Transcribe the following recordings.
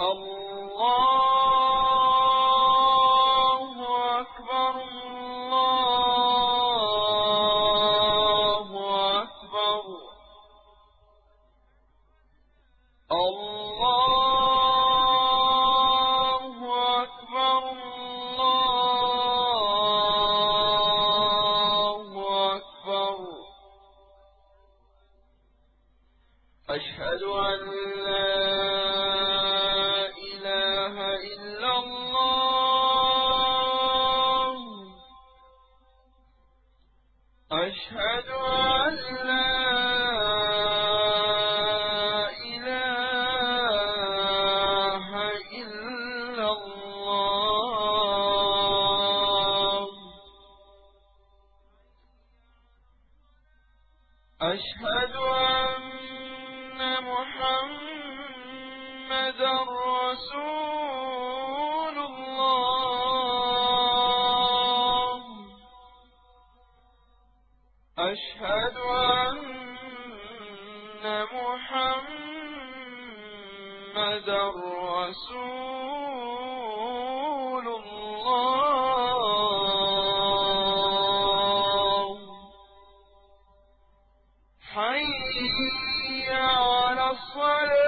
الله على الصلاة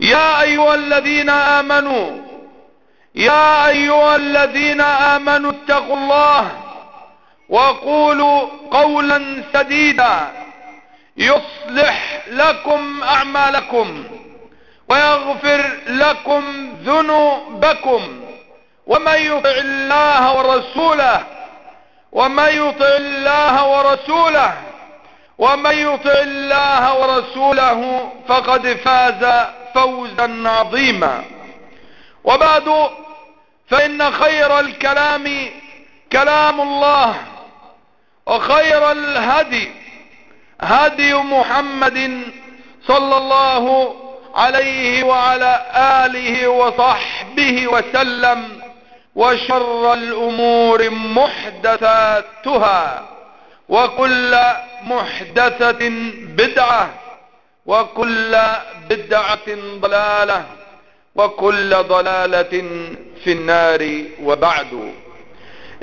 يا أيها الذين آمنوا يا أيها الذين آمنوا اتقوا الله وقولوا قولا سديدا يصلح لكم أعمالكم ويغفر لكم ذنوبكم ومن يطع الله ورسوله ومن يطع الله ورسوله ومن يطع الله ورسوله فقد فاز فوزا عظيما. وبعد فإن خير الكلام كلام الله وخير الهدي هدي محمد صلى الله عليه وعلى آله وصحبه وسلم وشر الأمور محدثاتها وكل محدثة بدعة. وكل بدعة ضلالة وكل ضلالة في النار وبعد.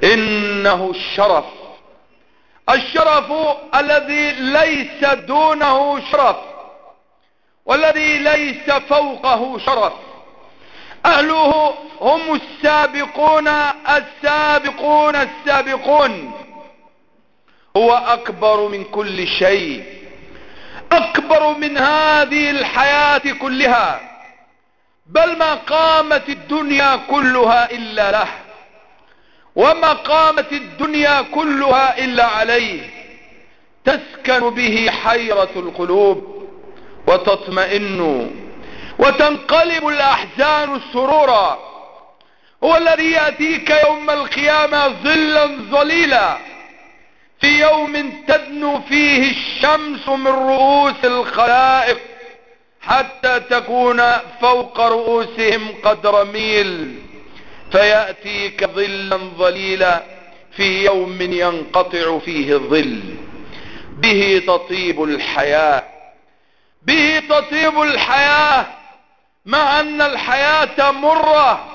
إنه الشرف. الشرف الذي ليس دونه شرف والذي ليس فوقه شرف. أهله هم السابقون السابقون السابقون. هو أكبر من كل شيء. أكبر من هذه الحياة كلها. بل ما قامت الدنيا كلها إلا له وما قامت الدنيا كلها إلا عليه. تسكن به حيرة القلوب وتطمئن وتنقلب الأحزان سرورا هو الذي يأتيك يوم القيامة ظلا ظليلا. في يوم تدنو فيه الشمس من رؤوس الخلائق حتى تكون فوق رؤوسهم قدر ميل فيأتيك ظلا ظليلا في يوم ينقطع فيه الظل. به تطيب الحياة به تطيب الحياة مع أن الحياة مرة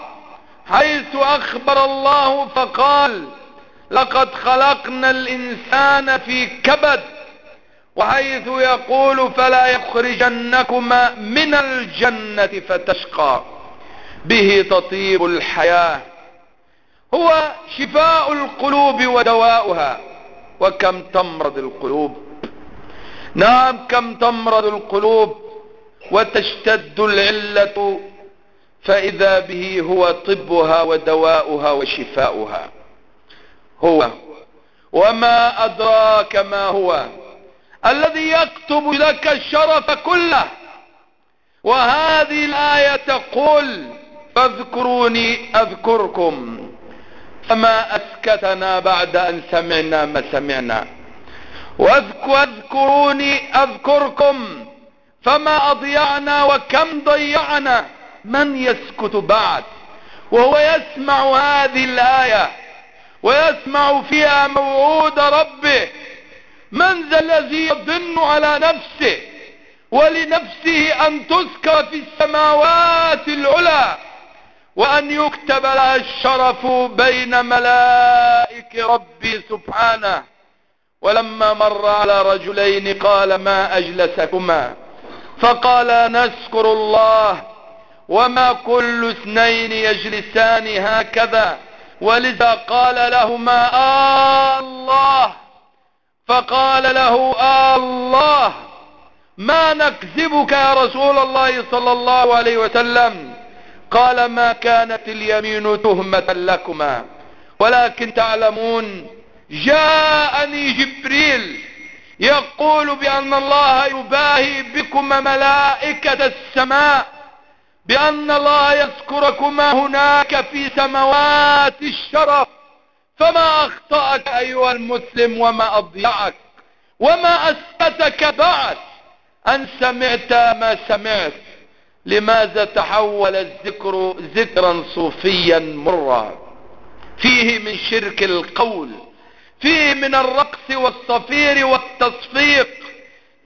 حيث أخبر الله فقال لقد خلقنا الإنسان في كبد وحيث يقول فلا يخرجنكما من الجنة فتشقى به تطيب الحياة هو شفاء القلوب ودواؤها وكم تمرض القلوب نعم كم تمرض القلوب وتشتد العلة فإذا به هو طبها ودواؤها وشفاؤها. هو. وما أدراك ما هو. الذي يكتب لك الشرف كله. وهذه الآية تقول فاذكروني أذكركم. فما أسكتنا بعد أن سمعنا ما سمعنا. واذكروني أذكركم. فما أضيعنا وكم ضيعنا. من يسكت بعد؟ وهو يسمع هذه الآية. ويسمع فيها موعود ربه. من ذا الذي يضن على نفسه ولنفسه أن تذكر في السماوات العلى وأن يكتب لها الشرف بين ملائك ربي سبحانه. ولما مر على رجلين قال ما أجلسكما؟ فقال نذكر الله وما كل اثنين يجلسان هكذا. ولذا قال لهما آه الله. فقال له آه الله ما نكذبك يا رسول الله صلى الله عليه وسلم؟ قال ما كانت اليمين تهمة لكما. ولكن تعلمون جاءني جبريل يقول بأن الله يباهي بكم ملائكة السماء. بأن الله يذكركما هناك في سماوات الشرف. فما أخطأك أيها المسلم وما أضيعك وما أسكتك بعد أن سمعت ما سمعت. لماذا تحول الذكر ذكرا صوفيا مرا فيه من شرك القول فيه من الرقص والصفير والتصفيق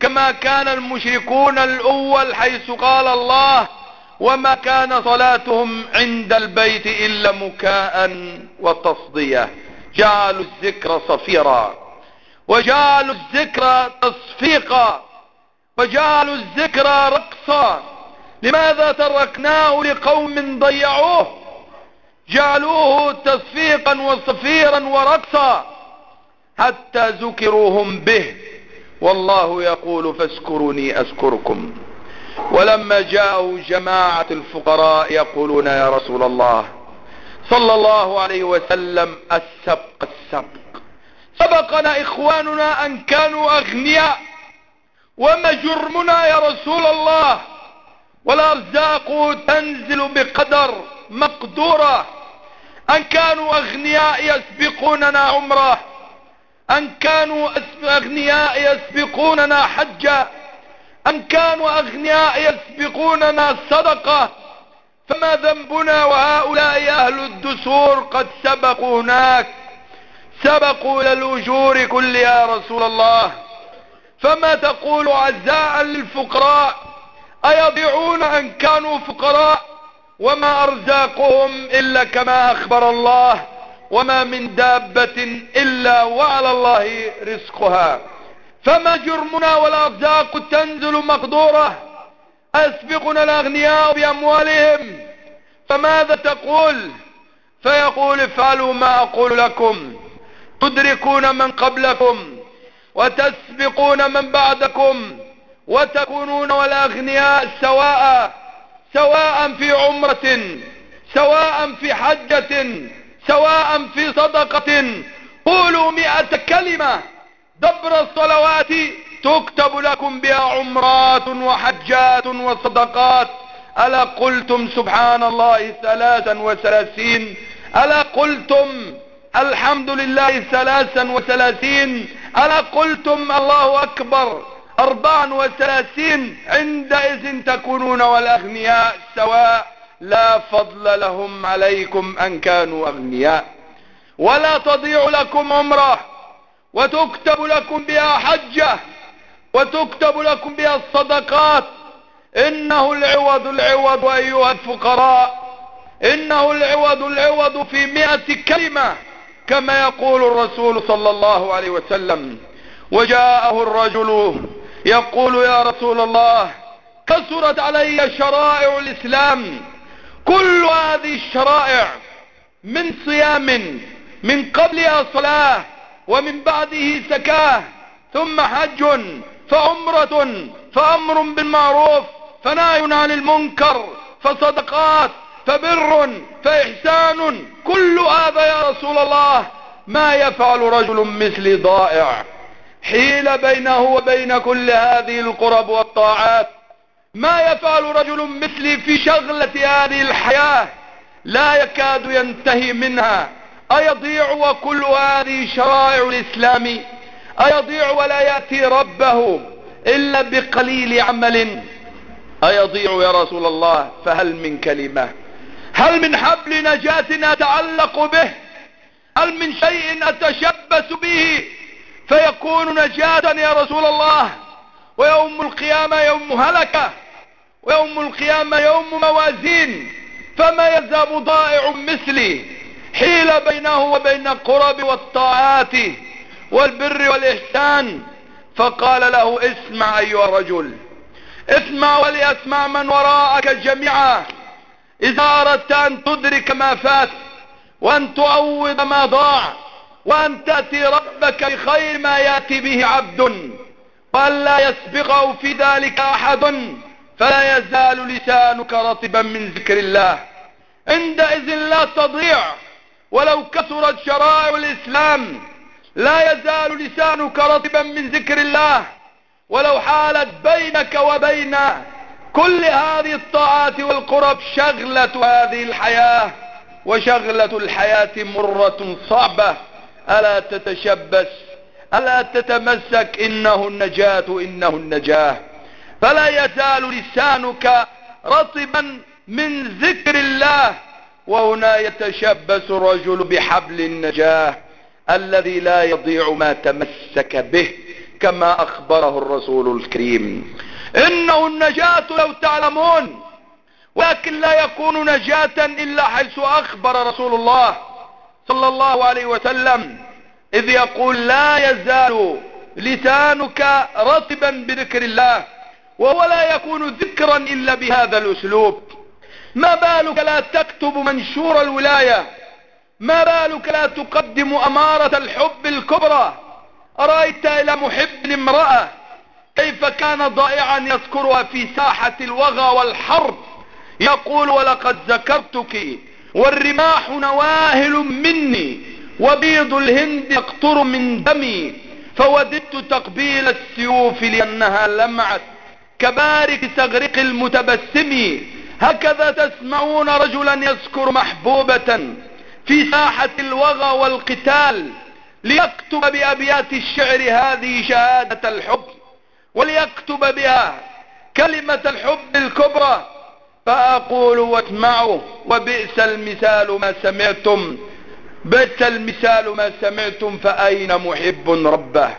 كما كان المشركون الأول حيث قال الله وما كان صلاتهم عند البيت إلا مكاء وتصدية. جعلوا الذكر صفيرا. وجعلوا الذكر تصفيقا. وجعلوا الذكر رقصا. لماذا تركناه لقوم ضيعوه؟ جعلوه تصفيقا وصفيرا ورقصا. حتى ذكروهم به. والله يقول فاذكروني أذكركم. ولما جاءوا جماعة الفقراء يقولون يا رسول الله صلى الله عليه وسلم السبق السبق. سبقنا إخواننا أن كانوا أغنياء وما جرمنا يا رسول الله. والارزاق تنزل بقدر مقدورة. أن كانوا أغنياء يسبقوننا عمرة. أن كانوا أغنياء يسبقوننا حجا ان كانوا أغنياء يسبقوننا صدقة فما ذنبنا وهؤلاء أهل الدسور قد سبقوا هناك. سبقوا إلى الاجور كل يا رسول الله. فما تقول عزاء للفقراء؟ ايضيعون أن كانوا فقراء؟ وما أرزاقهم إلا كما أخبر الله. وما من دابة إلا وعلى الله رزقها. فما جرمنا والارزاق تنزل مقدورة. أسبقنا الأغنياء بأموالهم. فماذا تقول؟ فيقول افعلوا ما أقول لكم. تدركون من قبلكم وتسبقون من بعدكم وتكونون والأغنياء سواء سواء في عمرة سواء في حجة سواء في صدقة. قولوا مئة كلمة. دبر الصلوات تكتب لكم بها عمرات وحجات وصدقات. ألا قلتم سبحان الله ثلاثا وثلاثين؟ ألا قلتم الحمد لله ثلاثا وثلاثين؟ ألا قلتم الله أكبر أربعا وثلاثين؟ عندئذ تكونون والأغنياء سواء لا فضل لهم عليكم أن كانوا أغنياء. ولا تضيع لكم عمره. وتكتب لكم بها حجة وتكتب لكم بها الصدقات. إنه العوض العوض أيها الفقراء. إنه العوض العوض في مئة كلمة كما يقول الرسول صلى الله عليه وسلم. وجاءه الرجل يقول يا رسول الله كثرت علي شرائع الإسلام. كل هذه الشرائع من صيام من قبلها صلاة ومن بعده زكاة ثم حج فعمرة فأمر بالمعروف فنهي عن المنكر فصدقات فبر فإحسان كل هذا يا رسول الله ما يفعل رجل مثلي ضائع. حيل بينه وبين كل هذه القرب والطاعات. ما يفعل رجل مثلي في شغلة هذه الحياة لا يكاد ينتهي منها. أيضيع وكل هذه شرائع الإسلام؟ أيضيع ولا يأتي ربه إلا بقليل عمل. أيضيع يا رسول الله فهل من كلمة؟ هل من حبل نجاة أتعلق به؟ هل من شيء أتشبث به؟ فيكون نجاة يا رسول الله ويوم القيامة يوم هلكة ويوم القيامة يوم موازين فما يذهب ضائع مثلي؟ حيل بينه وبين القرب والطاعات والبر والإحسان. فقال له اسمع أيها الرجل اسمع وليسمع من وراءك جميعا. إذا أردت أن تدرك ما فات وأن تعوض ما ضاع وأن تأتي ربك بخير ما يأتي به عبد وأن لا يسبقه في ذلك أحد فلا يزال لسانك رطبا من ذكر الله. عندئذ لا تضيع. ولو كثرت شرائع الإسلام لا يزال لسانك رطبا من ذكر الله. ولو حالت بينك وبين كل هذه الطاعات والقرب شغلة هذه الحياة وشغلة الحياة مرة صعبة. ألا تتشبث ألا تتمسك إنه النجاة إنه النجاة. فلا يزال لسانك رطبا من ذكر الله. وهنا يتشبث الرجل بحبل النجاة الذي لا يضيع ما تمسك به كما أخبره الرسول الكريم. إنه النجاة لو تعلمون ولكن لا يكون نجاة إلا حيث أخبر رسول الله صلى الله عليه وسلم إذ يقول لا يزال لسانك رطبا بذكر الله وهو لا يكون ذكرا إلا بهذا الأسلوب. ما بالك لا تكتب منشور الولاية؟ ما بالك لا تقدم أمارة الحب الكبرى؟ أرأيت إلى محب امرأة؟ كيف كان ضائعا يذكرها في ساحة الوغى والحرب؟ يقول ولقد ذكرتك والرماح نواهل مني وبيض الهند يقطر من دمي فوددت تقبيل السيوف لأنها لمعت كبارك تغرق المتبسم هكذا تسمعون رجلا يذكر محبوبة في ساحة الوغى والقتال ليكتب بأبيات الشعر هذه شهادة الحب وليكتب بها كلمة الحب الكبرى. فأقول واسمعوا وبئس المثال ما سمعتم بئس المثال ما سمعتم فأين محب ربه؟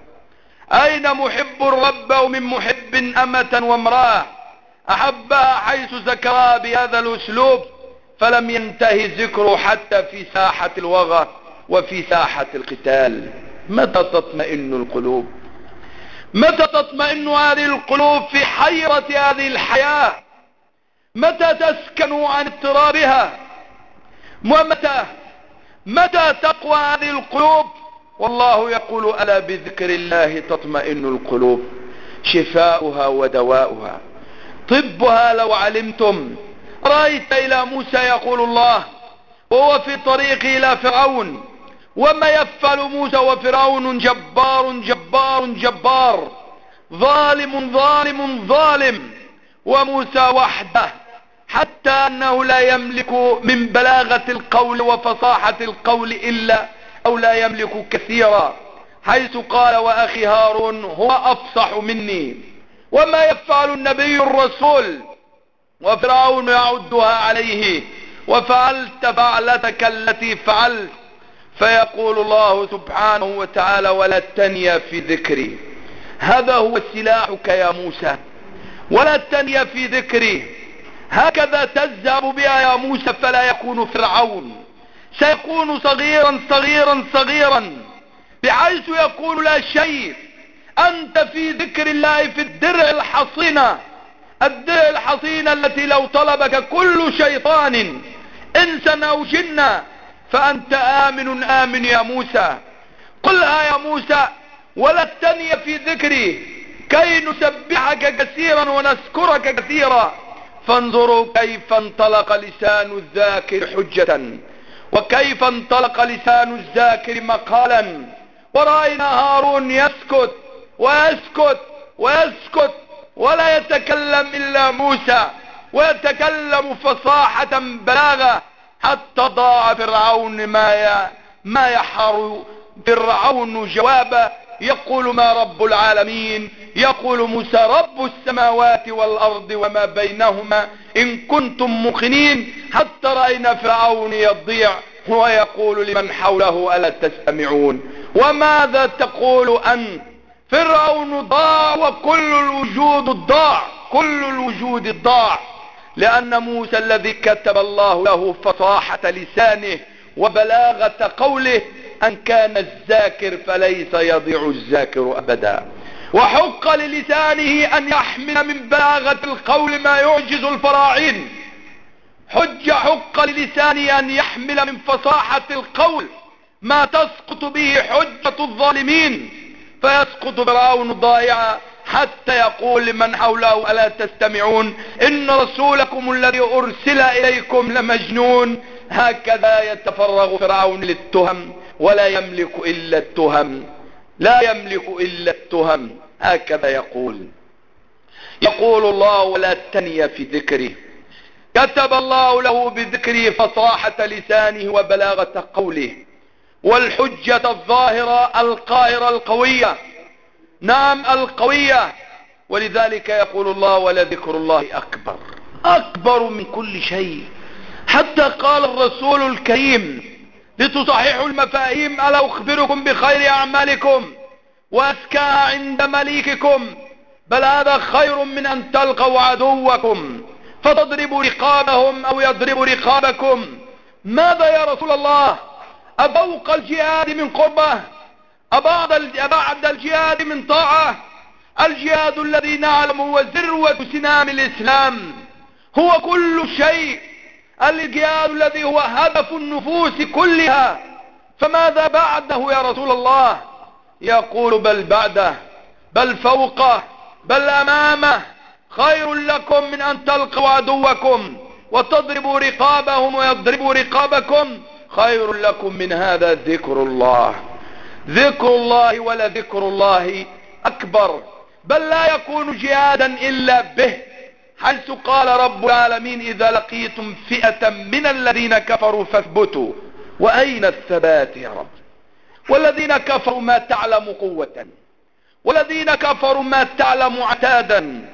أين محب ربه من محب أمة وامرأة؟ أحبها حيث ذكرها بهذا الأسلوب فلم ينتهي ذكره حتى في ساحة الوغى وفي ساحة القتال. متى تطمئن القلوب؟ متى تطمئن هذه القلوب في حيرة هذه الحياة؟ متى تسكن عن اضطرابها؟ ومتى متى تقوى هذه القلوب؟ والله يقول ألا بذكر الله تطمئن القلوب؟ شفاؤها ودواؤها. طبها لو علمتم. رأيت إلى موسى يقول الله وهو في طريقه إلى فرعون. وما يفعل موسى وفرعون جبار جبار جبار. ظالم ظالم ظالم. وموسى وحده حتى أنه لا يملك من بلاغة القول وفصاحة القول إلا أو لا يملك كثيرا. حيث قال وأخي هارون هو أفصح مني. وما يفعل النبي الرسول وفرعون يعدها عليه وفعلت فعلتك التي فعلت. فيقول الله سبحانه وتعالى ولا تنيا في ذكري. هذا هو سلاحك يا موسى. ولا تنيا في ذكري. هكذا تذهب بها يا موسى فلا يكون فرعون. سيكون صغيرا صغيرا صغيرا بحيث يقول لا شيء. أنت في ذكر الله في الدرع الحصينة. الدرع الحصينة التي لو طلبك كل شيطان انسا أو جنا فأنت آمن آمن يا موسى. قلها يا موسى ولا تني في ذكري كي نسبحك كثيرا ونذكرك كثيرا. فانظروا كيف انطلق لسان الذاكر حجة وكيف انطلق لسان الذاكر مقالا. ورأينا هارون يسكت ويسكت ويسكت ولا يتكلم إلا موسى ويتكلم فصاحة بلاغة حتى ضاع فرعون ما. ما يحر فرعون جوابا يقول ما رب العالمين؟ يقول موسى رب السماوات والأرض وما بينهما إن كنتم موقنين حتى رأينا فرعون يضيع ويقول لمن حوله ألا تستمعون؟ وماذا تقول أن فرعون ضاع وكل الوجود ضاع كل الوجود ضاع لأن موسى الذي كتب الله له فصاحة لسانه وبلاغة قوله أن كان الذاكر فليس يضيع الذاكر أبدا وحق للسانه أن يحمل من بلاغة القول ما يعجز الفراعين. حج حق للسانه أن يحمل من فصاحة القول ما تسقط به حجة الظالمين. فيسقط فرعون ضائعا حتى يقول لمن حوله ألا تستمعون؟ إن رسولكم الذي أرسل إليكم لمجنون. هكذا يتفرغ فرعون للتهم ولا يملك إلا التهم لا يملك إلا التهم. هكذا يقول. يقول الله ولا تني في ذكره كتب الله له بذكره فصاحة لسانه وبلاغة قوله. والحجة الظاهرة القاهرة القوية. نعم القوية. ولذلك يقول الله ولذكر الله أكبر. أكبر من كل شيء. حتى قال الرسول الكريم لتصححوا المفاهيم ألا أخبركم بخير أعمالكم وأزكاها عند مليككم؟ بل هذا خير من أن تلقوا عدوكم. فتضربوا رقابهم أو يضرب رقابكم. ماذا يا رسول الله؟ أبوق الجهاد من قربة أبعد الجهاد من طاعة. الجهاد الذي نعلم هو ذروة سنام الإسلام. هو كل شيء. الجهاد الذي هو هدف النفوس كلها. فماذا بعده يا رسول الله؟ يقول بل بعده بل فوقه بل أمامه. خير لكم من أن تلقوا عدوكم وتضربوا رقابهم ويضربوا رقابكم. خير لكم من هذا ذكر الله. ذكر الله ولا ذكر الله أكبر. بل لا يكون جهادا إلا به. حيث قال رب العالمين إذا لقيتم فئة من الذين كفروا فاثبتوا. وأين الثبات يا رب؟ والذين كفروا ما تعلم قوة. والذين كفروا ما تعلم عتادا.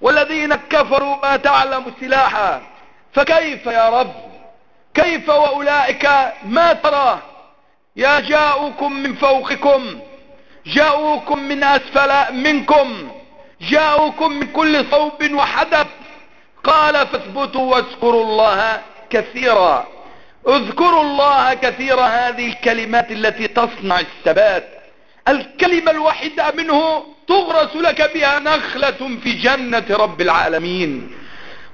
والذين كفروا ما تعلم سلاحا. فكيف يا رب؟ كيف وأولئك ما ترى؟ يا جاءوكم من فوقكم جاءوكم من أسفل منكم جاءوكم من كل صوب وحدب. قال فاثبتوا واذكروا الله كثيرا. اذكروا الله كثيرا هذه الكلمات التي تصنع الثبات. الكلمة الواحدة منه تغرس لك بها نخلة في جنة رب العالمين.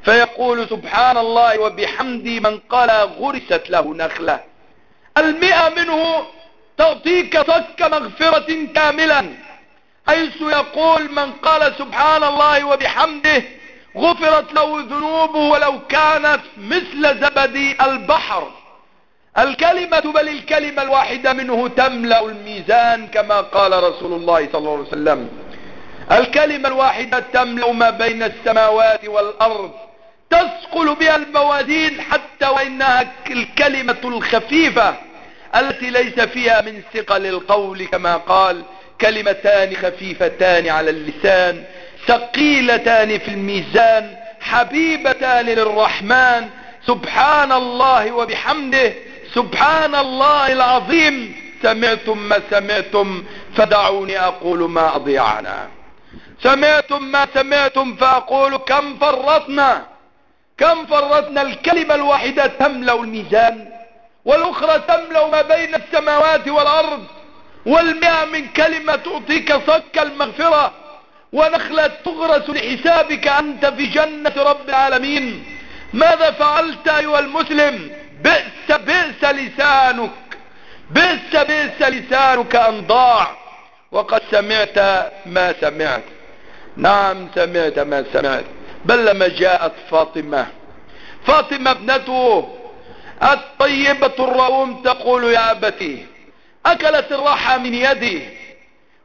فيقول سبحان الله وبحمدي من قال غرست له نخلة. المئة منه تعطيك صك مغفرة كاملا حيث يقول من قال سبحان الله وبحمده غفرت له ذنوبه ولو كانت مثل زبد البحر. الكلمة بل الكلمة الواحدة منه تملأ الميزان كما قال رسول الله صلى الله عليه وسلم. الكلمة الواحدة تملأ ما بين السماوات والأرض. تثقل بها الموازين حتى وإنها الكلمة الخفيفة التي ليس فيها من ثقل القول كما قال كلمتان خفيفتان على اللسان ثقيلتان في الميزان حبيبتان للرحمن سبحان الله وبحمده سبحان الله العظيم سمعتم ما سمعتم فدعوني أقول ما أضيعنا. سمعتم ما سمعتم فأقول كم فرطنا. كم فرطنا الكلمة الواحدة تملأ الميزان والأخرى تملأ ما بين السماوات والأرض والمئة من كلمة تعطيك صك المغفرة ونخلة تغرس لحسابك أنت في جنة رب العالمين. ماذا فعلت أيها المسلم؟ بئس بئس لسانك بئس بئس لسانك أن ضاع. وقد سمعت ما سمعت. نعم سمعت ما سمعت. بل لما جاءت فاطمة. فاطمة ابنته الطيبة الروم تقول يا أبتي أكلت الرحى من يدي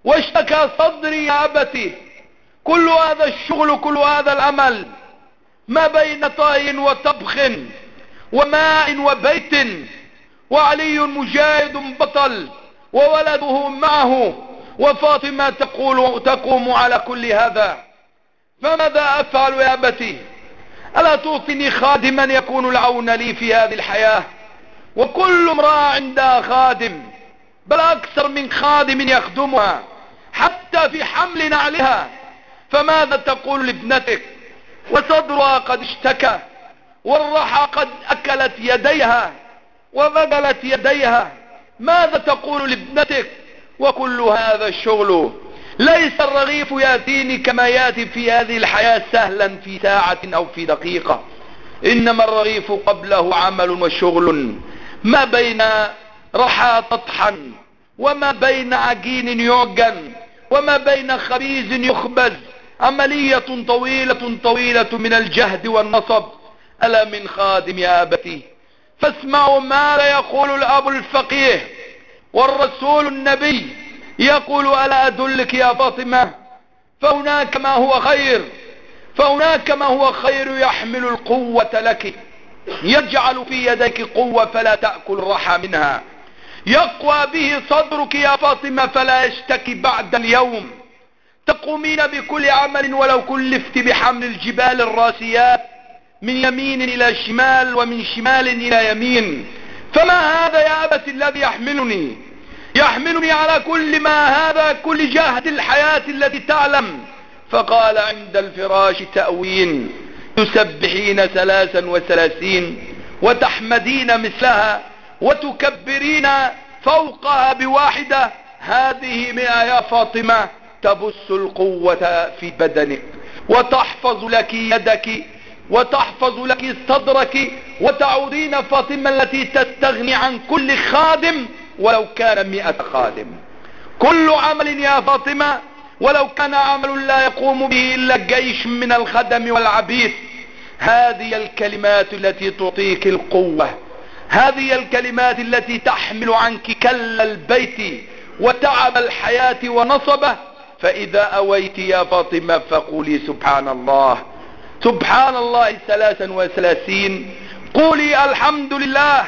واشتكى صدري يا أبتي. كل هذا الشغل كل هذا الأمل ما بين طاي وطبخ وماء وبيت وعلي مجاهد بطل وولده معه. وفاطمة تقول تقوم على كل هذا. فماذا أفعل يا ابتي ألا تعطيني خادما يكون العون لي في هذه الحياة؟ وكل امرأة عندها خادم بل أكثر من خادم يخدمها حتى في حمل نعلها. فماذا تقول لابنتك؟ وصدرها قد اشتكى والرحى قد أكلت يديها وبدلت يديها. ماذا تقول لابنتك؟ وكل هذا الشغل ليس الرغيف ياتيني كما ياتي في هذه الحياة سهلا في ساعة أو في دقيقة. إنما الرغيف قبله عمل وشغل. ما بين رحى تطحن وما بين عجين يعجن وما بين خبيز يخبز. عملية طويلة طويلة من الجهد والنصب. ألا من خادم يا أبتي؟ فاسمعوا ماذا يقول الأب الفقيه والرسول النبي يقول ألا أدلك يا فاطمة فهناك ما هو خير فهناك ما هو خير يحمل القوة لك يجعل في يديك قوة فلا تأكل الرحى منها يقوى به صدرك يا فاطمة فلا يشتكي بعد اليوم تقومين بكل عمل ولو كلفت بحمل الجبال الراسيات من يمين إلى شمال ومن شمال إلى يمين فما هذا يا أبت الذي يحملني يحملني على كل ما هذا كل جهد الحياة التي تعلم. فقال عند الفراش تأوين تسبحين ثلاثا وثلاثين وتحمدين مثلها وتكبرين فوقها بواحدة. هذه مئة يا فاطمة تبث القوة في بدنك وتحفظ لك يدك وتحفظ لك صدرك وتعودين فاطمة التي تستغني عن كل خادم ولو كان مئة خادم. كل عمل يا فاطمة ولو كان عمل لا يقوم به إلا جيش من الخدم والعبيد. هذه الكلمات التي تعطيك القوة. هذه الكلمات التي تحمل عنك كل البيت وتعب الحياة ونصبه. فإذا أويت يا فاطمة فقولي سبحان الله سبحان الله ثلاثا وثلاثين. قولي الحمد لله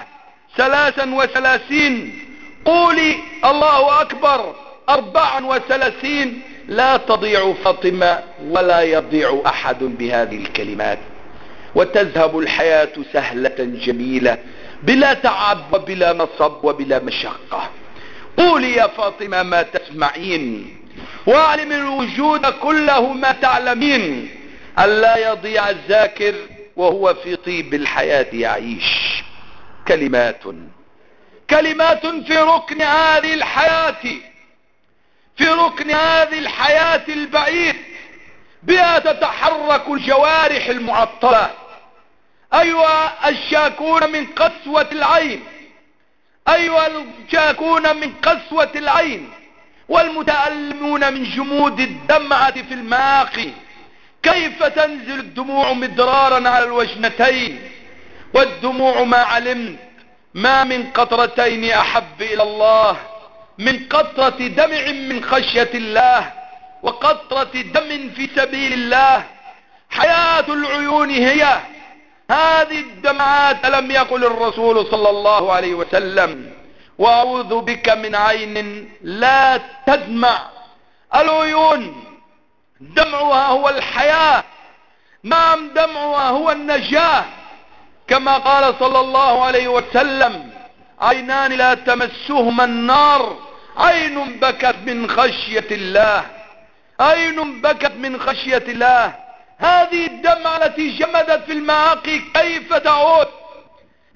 ثلاثا وثلاثين. قولي الله أكبر أربعا وثلاثين لا تضيع فاطمة ولا يضيع أحد بهذه الكلمات. وتذهب الحياة سهلة جميلة بلا تعب وبلا نصب وبلا مشقة. قولي يا فاطمة ما تسمعين واعلم الوجود كله ما تعلمين. ألا يضيع الذاكر وهو في طيب الحياة يعيش. كلمات كلمات في ركن هذه الحياة في ركن هذه الحياة البعيد بها تتحرك الجوارح المعطلة. أيها الشاكون من قسوة العين أيها الشاكون من قسوة العين والمتألمون من جمود الدمعة في الماقي كيف تنزل الدموع مدرارا على الوجنتين؟ والدموع ما علمت ما من قطرتين أحب إلى الله من قطرة دمع من خشية الله وقطرة دم في سبيل الله. حياة العيون هي. هذه الدمعات لم يقل الرسول صلى الله عليه وسلم وأعوذ بك من عين لا تدمع. العيون دمعها هو الحياة. نعم دمعها هو النجاة. كما قال صلى الله عليه وسلم عينان لا تمسهما النار عين بكت من خشية الله عين بكت من خشية الله. هذه الدمعة التي جمدت في المعاقي كيف تعود؟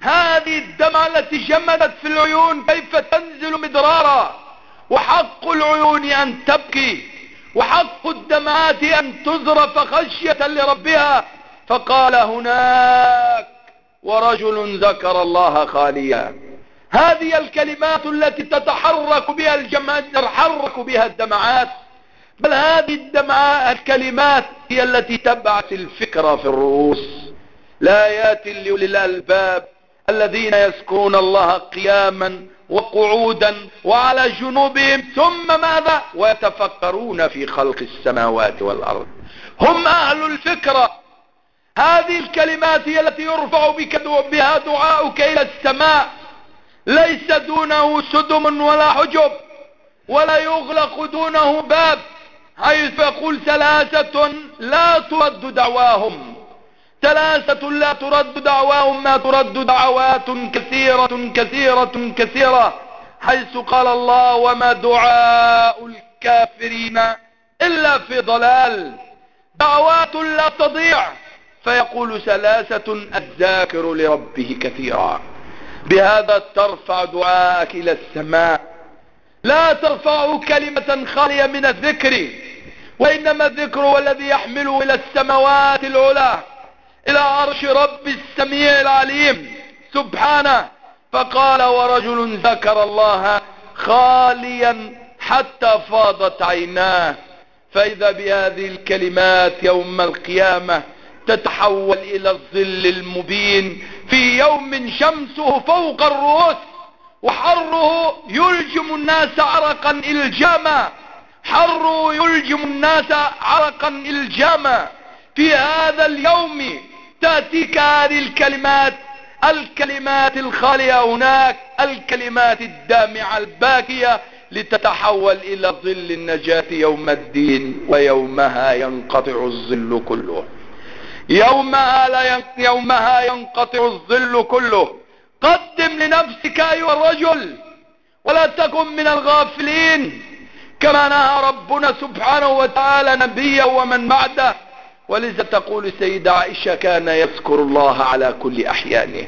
هذه الدمعة التي جمدت في العيون كيف تنزل مدرارا؟ وحق العيون أن تبكي وحق الدمعات أن تزرف خشية لربها. فقال هناك ورجل ذكر الله خاليا. هذه الكلمات التي تتحرك بها الجماعات تتحرك بها الدمعات. بل هذه الدمعاء الكلمات هي التي تبعث الفكرة في الرؤوس. لا لأولي الألباب الذين يذكرون الله قياما وقعودا وعلى جنوبهم. ثم ماذا؟ ويتفكرون في خلق السماوات والأرض. هم أهل الفكرة هذه الكلمات هي التي يرفع بك بها دعاؤك إلى السماء. ليس دونه سدم ولا حجب ولا يغلق دونه باب حيث يقول ثلاثة لا ترد دعواهم. ثلاثة لا ترد دعواهم ما ترد دعوات كثيرة كثيرة كثيرة. حيث قال الله وما دعاء الكافرين إلا في ضلال. دعوات لا تضيع. فيقول ثلاثة الذاكر لربه كثيرا. بهذا ترفع دعاءك إلى السماء. لا ترفع كلمة خالية من الذكر وإنما الذكر هو الذي يحمله إلى السماوات العلى إلى عرش رب السميع العليم. سبحانه. فقال ورجل ذكر الله خاليا حتى فاضت عيناه. فإذا بهذه الكلمات يوم القيامة تتحول إلى الظل المبين. في يوم شمسه فوق الرؤوس وحره يلجم الناس عرقا إلجاما. حره يلجم الناس عرقا إلجاما. في هذا اليوم تأتيك هذه الكلمات الكلمات الخالية هناك الكلمات الدامعة الباكية لتتحول إلى ظل النجاة يوم الدين ويومها ينقطع الظل كله. يومها, لا ين... يومها ينقطع الظل كله. قدم لنفسك أيها الرجل ولا تكن من الغافلين. كما نهى ربنا سبحانه وتعالى نبيه ومن بعده ولذا تقول سيدة عائشة كان يذكر الله على كل أحيانه.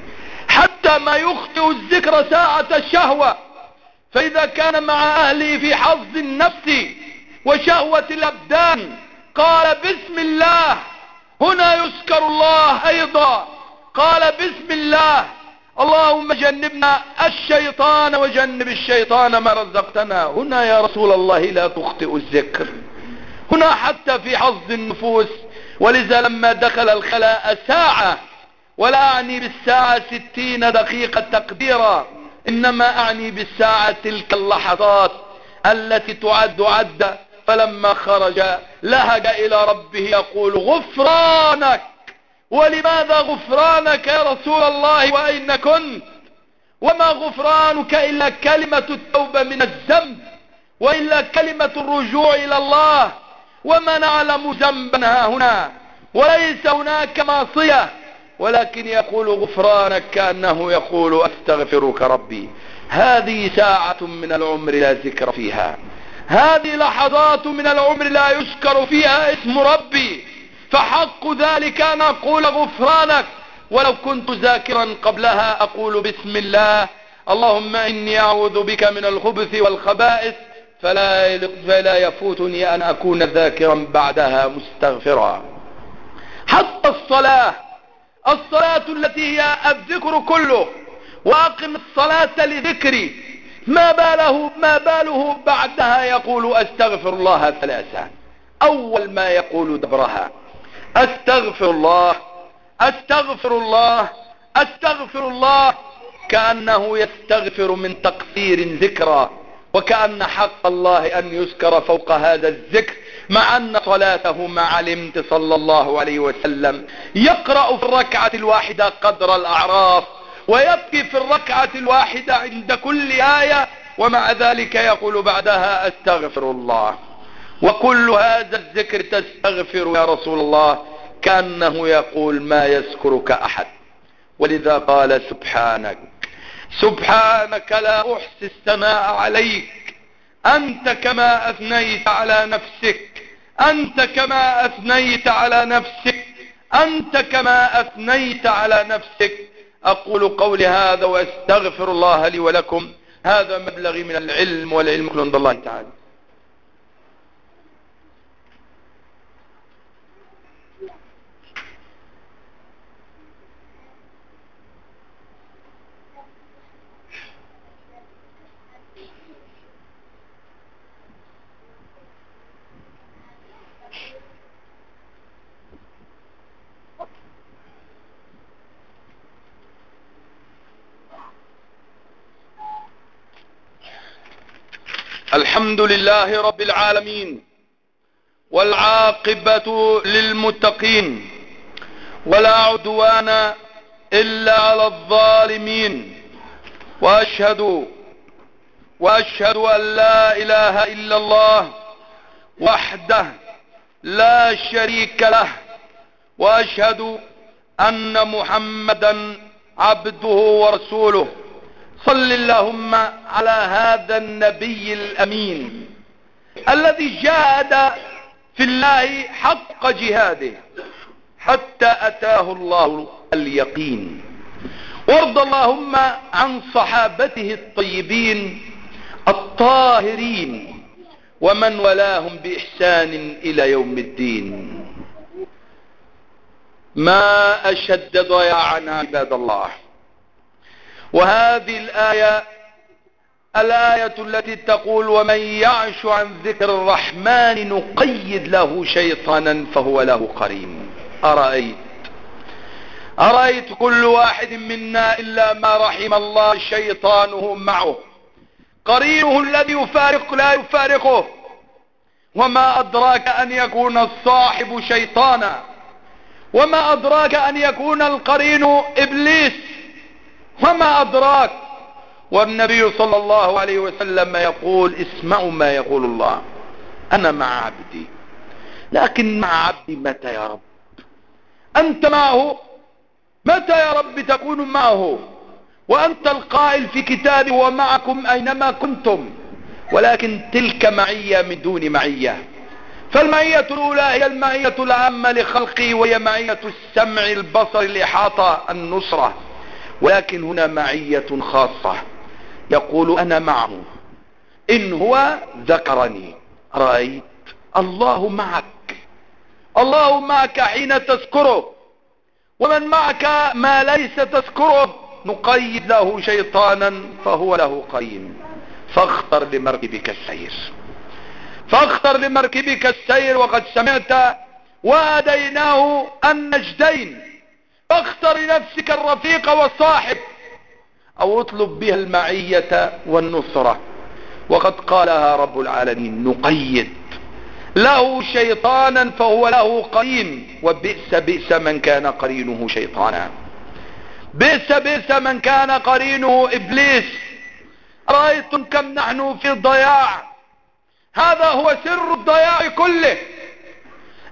حتى ما يخطئ الذكر ساعة الشهوة فإذا كان مع أهله في حظ النفس وشهوة الأبدان قال بسم الله. هنا يذكر الله أيضا. قال بسم الله. اللهم جنبنا الشيطان وجنب الشيطان ما رزقتنا. هنا يا رسول الله لا تخطئ الذكر. هنا حتى في حظ النفوس. ولذا لما دخل الخلاء ساعة. ولا أعني بالساعة ستين دقيقة تقديرا. إنما أعني بالساعة تلك اللحظات. التي تعد عد فلما خرج لهج إلى ربه يقول غفرانك. ولماذا غفرانك يا رسول الله وأين كنت؟ وما غفرانك إلا كلمة التوبة من الذنب وإلا كلمة الرجوع إلى الله. وما نعلم ذنبا ها هنا؟ وليس هناك معصية. ولكن يقول غفرانك كأنه يقول أستغفرك ربي. هذه ساعة من العمر لا ذكر فيها. هذه لحظات من العمر لا يذكر فيها اسم ربي. فحق ذلك أن أقول غفرانك. ولو كنت ذاكرا قبلها أقول بسم الله. اللهم إني أعوذ بك من الخبث والخبائث. فلا, فلا يفوتني أن أكون ذاكرا بعدها مستغفرا. حتى الصلاة. الصلاة التي هي الذكر كله. وأقم الصلاة لذكري. ما باله, ما باله بعدها يقول أستغفر الله ثلاثة. أول ما يقول دبرها أستغفر الله أستغفر الله أستغفر الله. كأنه يستغفر من تقصير ذكرى وكأن حق الله أن يذكر فوق هذا الذكر مع أن صلاته ما علمت صلى الله عليه وسلم. يقرأ في الركعة الواحدة قدر الأعراف ويبكي في الركعة الواحدة عند كل آية ومع ذلك يقول بعدها أستغفر الله. وكل هذا الذكر تستغفر يا رسول الله كأنه يقول ما يذكرك أحد. ولذا قال سبحانك سبحانك لا أحسي الثناء عليك. أنت كما أثنيت على نفسك أنت كما أثنيت على نفسك أنت كما أثنيت على نفسك. أقول قولي هذا وأستغفر الله لي ولكم. هذا مبلغي من العلم والعلم عند الله تعالى. الحمد لله رب العالمين والعاقبة للمتقين ولا عدوان إلا على الظالمين وأشهد وأشهد أن لا إله إلا الله وحده لا شريك له وأشهد أن محمدا عبده ورسوله صل اللهم على هذا النبي الأمين الذي جاهد في الله حق جهاده حتى أتاه الله اليقين. وارض اللهم عن صحابته الطيبين الطاهرين ومن ولاهم بإحسان إلى يوم الدين. ما أشد ضياعنا عباد الله. وهذه الآية الآية التي تقول ومن يعش عن ذكر الرحمن نقيد له شيطانا فهو له قرين. أرأيت؟ أرأيت كل واحد منا إلا ما رحم الله شيطانه معه. قرينه الذي يفارق لا يفارقه. وما أدراك أن يكون الصاحب شيطانا. وما أدراك أن يكون القرين إبليس. وما أدراك؟ والنبي صلى الله عليه وسلم يقول اسمعوا ما يقول الله أنا مع عبدي لكن مع عبدي متى يا رب؟ أنت معه؟ متى يا رب تكون معه؟ وأنت القائل في كتابه ومعكم أينما كنتم ولكن تلك معية من دون معية. فالمعية الأولى هي المعية العامة لخلقه وهي معية السمع البصر الإحاطة النصرة. ولكن هنا معية خاصة. يقول أنا معه. إن هو ذكرني. رأيت. الله معك. الله معك حين تذكره. ومن معك ما ليس تذكره نقيد له شيطانا فهو له قرين فاختر لمركبك السير. فاختر لمركبك السير وقد سمعت وهديناه النجدين. فاختر لنفسك الرفيق والصاحب أو اطلب بها المعية والنصرة. وقد قالها رب العالمين نقيد. له شيطانا فهو له قرين وبئس بئس من كان قرينه شيطانا. بئس بئس من كان قرينه إبليس. رأيتم كم نحن في الضياع؟ هذا هو سر الضياع كله.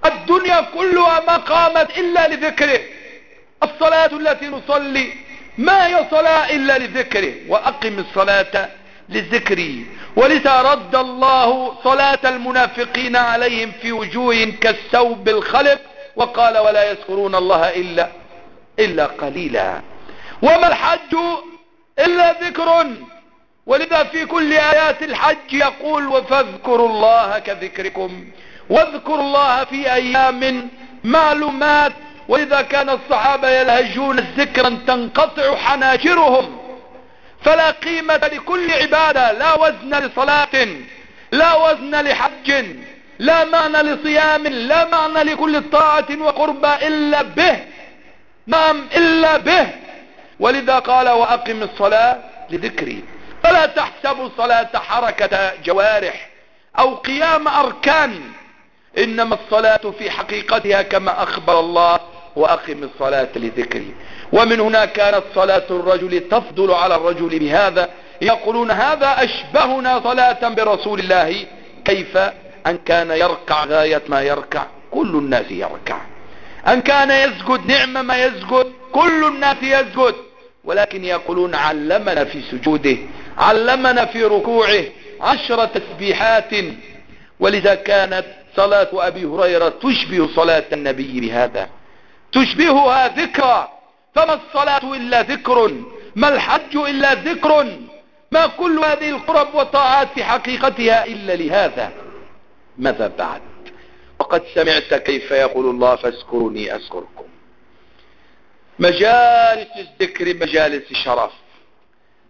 الدنيا كلها ما قامت إلا لذكره. الصلاة التي نصلي ما هي صلاة إلا لذكره وأقم الصلاة لذكري ولذا رد الله صلاة المنافقين عليهم في وجوه كالثوب الخلق وقال ولا يذكرون الله إلا إلا قليلا. وما الحج إلا ذكر. ولذا في كل آيات الحج يقول فاذكروا الله كذكركم واذكروا الله في أيام معلومات وإذا كان الصحابة يلهجون ذكرا تنقطع حناجرهم فلا قيمة لكل عبادة لا وزن لصلاة لا وزن لحج لا معنى لصيام لا معنى لكل طاعة وقربى إلا به نعم إلا به. ولذا قال وأقم الصلاة لذكري. فلا تحسبوا الصلاة حركة جوارح أو قيام أركان إنما الصلاة في حقيقتها كما أخبر الله وأقم الصلاة لذكري. ومن هنا كانت صلاة الرجل تفضل على الرجل بهذا. يقولون هذا أشبهنا صلاة برسول الله. كيف؟ أن كان يركع غاية ما يركع. كل الناس يركع. أن كان يسجد نعم ما يسجد. كل الناس يسجد. ولكن يقولون علمنا في سجوده. علمنا في ركوعه. عشر تسبيحات. ولذا كانت صلاة أبي هريرة تشبه صلاة النبي بهذا. تشبهها ذكرى. فما الصلاة إلا ذكر؟ ما الحج إلا ذكر؟ ما كل هذه القرب والطاعات في حقيقتها إلا لهذا. ماذا بعد؟ وقد سمعت كيف يقول الله فاذكروني أذكركم. مجالس الذكر مجالس شرف.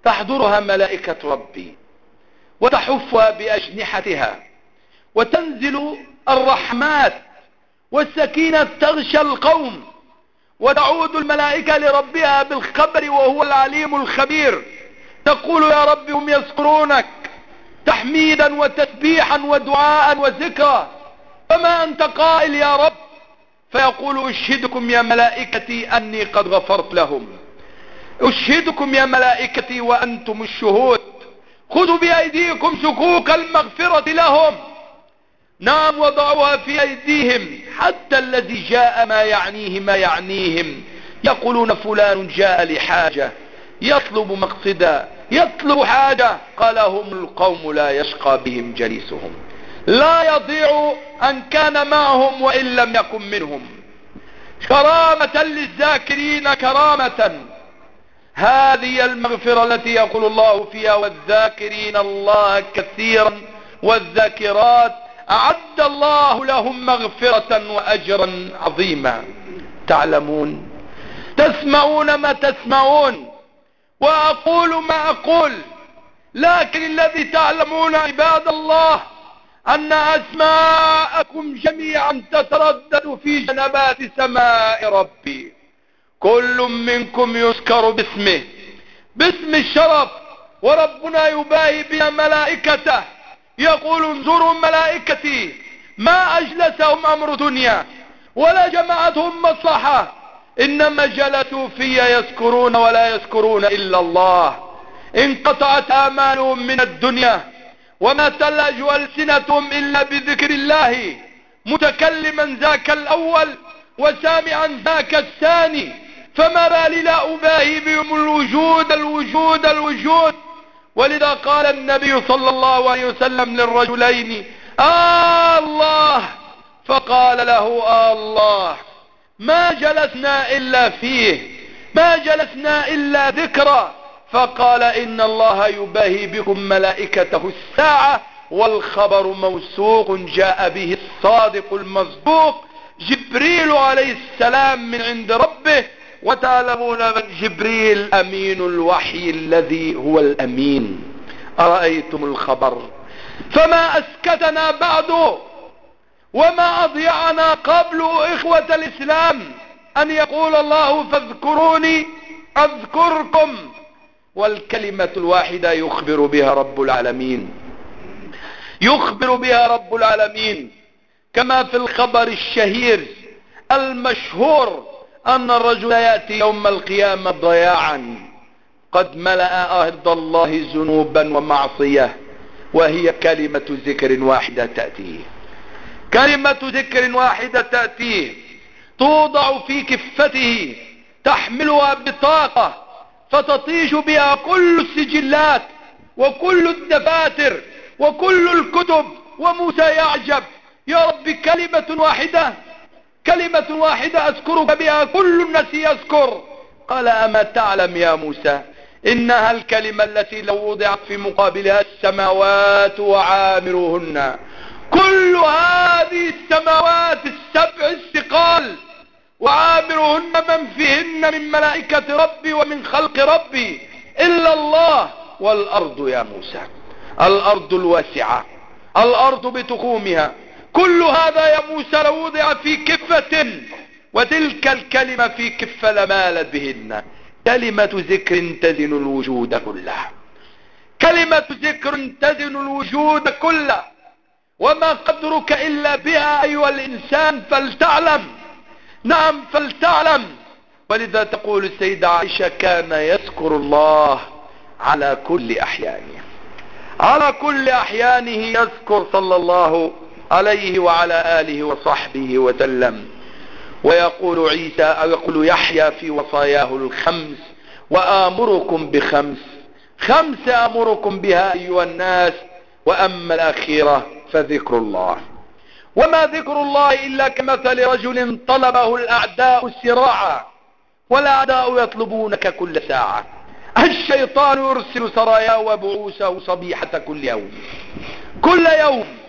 تحضرها ملائكة ربي وتحفها بأجنحتها وتنزل الرحمات والسكينة تغشى القوم وتعود الملائكة لربها بالخبر وهو العليم الخبير. تقول يا رب هم يذكرونك تحميدا وتسبيحا ودعاء وذكرى. فما أنت قائل يا رب؟ فيقول أشهدكم يا ملائكتي أني قد غفرت لهم. أشهدكم يا ملائكتي وأنتم الشهود. خذوا بأيديكم سكوك المغفرة لهم. نعم وضعوها في أيديهم حتى الذي جاء ما يعنيه ما يعنيهم. يقولون فلان جاء لحاجة يطلب مقصدا يطلب حاجة. قال هم القوم لا يشقى بهم جليسهم. لا يضيع أن كان معهم وإن لم يكن منهم. كرامة للذاكرين كرامة. هذه المغفرة التي يقول الله فيها والذاكرين الله كثيرا والذاكرات أعد الله لهم مغفرة وأجرا عظيما. تعلمون؟ تسمعون ما تسمعون. وأقول ما أقول. لكن الذي تعلمون عباد الله أن أسماءكم جميعا تتردد في جنبات سماء ربي. كل منكم يذكر باسمه. باسم الشرف. وربنا يباهي بها ملائكته. يقول انظروا ملائكتي ما أجلسهم أمر دنيا ولا جمعتهم مصلحة. إنما جلسوا في يذكرون ولا يذكرون إلا الله. انقطعت آمالهم من الدنيا. وما تلج السنتهم إلا بذكر الله. متكلما ذاك الأول وسامعا ذاك الثاني. فما بالي لا أباهي بهم الوجود الوجود الوجود. ولذا قال النبي صلى الله عليه وسلم للرجلين آه الله! فقال له آه الله ما جلسنا إلا فيه ما جلسنا إلا ذكرى. فقال إن الله يباهي بكم ملائكته الساعة والخبر موثوق جاء به الصادق المصدوق جبريل عليه السلام من عند ربه وتعلمون من جبريل أمين الوحي الذي هو الأمين. أرأيتم الخبر؟ فما أسكتنا بعد وما أضيعنا قبل إخوة الإسلام أن يقول الله فاذكروني أذكركم. والكلمة الواحدة يخبر بها رب العالمين. يخبر بها رب العالمين. كما في الخبر الشهير المشهور أن الرجل يأتي يوم القيامة ضياعا. قد ملأ ارض الله ذنوبا ومعصية وهي كلمة ذكر واحدة تأتيه. كلمة ذكر واحدة تأتيه. توضع في كفته تحملها بطاقة فتطيش بها كل السجلات وكل الدفاتر وكل الكتب وموسى يعجب. يا رب كلمة واحدة كلمة واحدة أذكرك بها كل الناس يذكر. قال أما تعلم يا موسى إنها الكلمة التي لو وضعت في مقابلها السماوات وعامرهن كل هذه السماوات السبع الثقال وعامرهن من فيهن من ملائكة ربي ومن خلق ربي. إلا الله والأرض يا موسى الأرض الواسعة الأرض بتخومها كل هذا يا موسى لو وضع في كفة وتلك الكلمة في كفة لمالت بهن. كلمة ذكر تزن الوجود كله. كلمة ذكر تزن الوجود كله. وما قدرك إلا بها أيها الإنسان فلتعلم. نعم فلتعلم. ولذا تقول السيدة عائشة كان يذكر الله على كل أحيانه. على كل أحيانه يذكر صلى الله عليه وعلى آله وصحبه وسلم. ويقول عيسى أو يقول يحيى في وصاياه الخمس وآمركم بخمس. خمس آمركم بها أيها الناس. وأما الأخيرة فذكر الله. وما ذكر الله إلا كمثل رجل طلبه الأعداء سراعا والأعداء يطلبونك كل ساعة. الشيطان يرسل سراياه وبعوثه صبيحة كل يوم. كل يوم.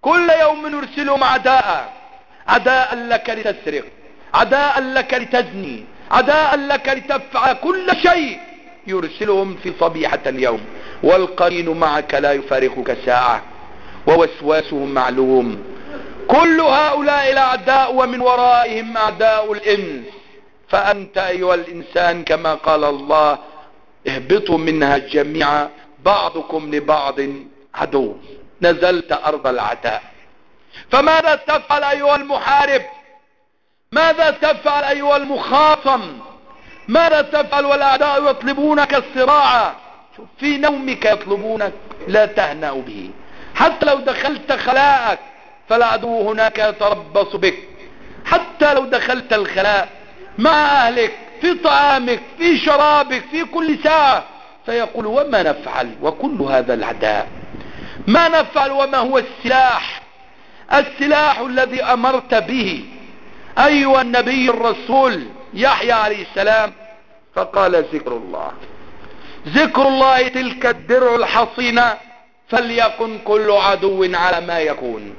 كل يوم يرسلهم عداء. عداء لك لتسرق. عداء لك لتزني. عداء لك لتفعل كل شيء. يرسلهم في صبيحة اليوم. والقرين معك لا يفارقك ساعة. ووسواسهم معلوم. كل هؤلاء الأعداء ومن ورائهم أعداء الإنس. فأنت أيها الإنسان كما قال الله اهبطوا منها جميعا. بعضكم لبعض عدو. نزلت أرض العداء فماذا تفعل أيها المحارب؟ ماذا تفعل أيها المخاصم؟ ماذا تفعل والأعداء يطلبونك الصراع؟ في نومك يطلبونك لا تهنأ به. حتى لو دخلت خلاءك فالعدو هناك يتربص بك. حتى لو دخلت الخلاء مع أهلك في طعامك في شرابك في كل ساعة فيقول وما نفعل؟ وكل هذا العداء. ما نفعل وما هو السلاح؟ السلاح الذي أمرت به. أيها النبي الرسول يحيى عليه السلام فقال ذكر الله. ذكر الله تلك الدرع الحصينة فليكن كل عدو على ما يكون.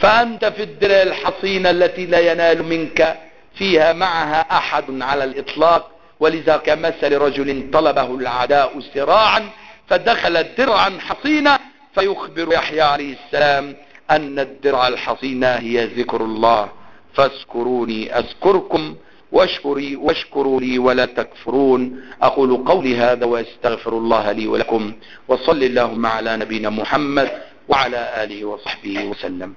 فأنت في الدرع الحصينة التي لا ينال منك فيها معها أحد على الإطلاق. ولذا كمثل رجل طلبه العداء سراعا فدخل درعا حصينا فيخبر يحيى عليه السلام أن الدرع الحصينة هي ذكر الله. فاذكروني أذكركم واشكري واشكروا لي ولا تكفرون. أقول قولي هذا وأستغفر الله لي ولكم. وصل اللهم على نبينا محمد وعلى آله وصحبه وسلم.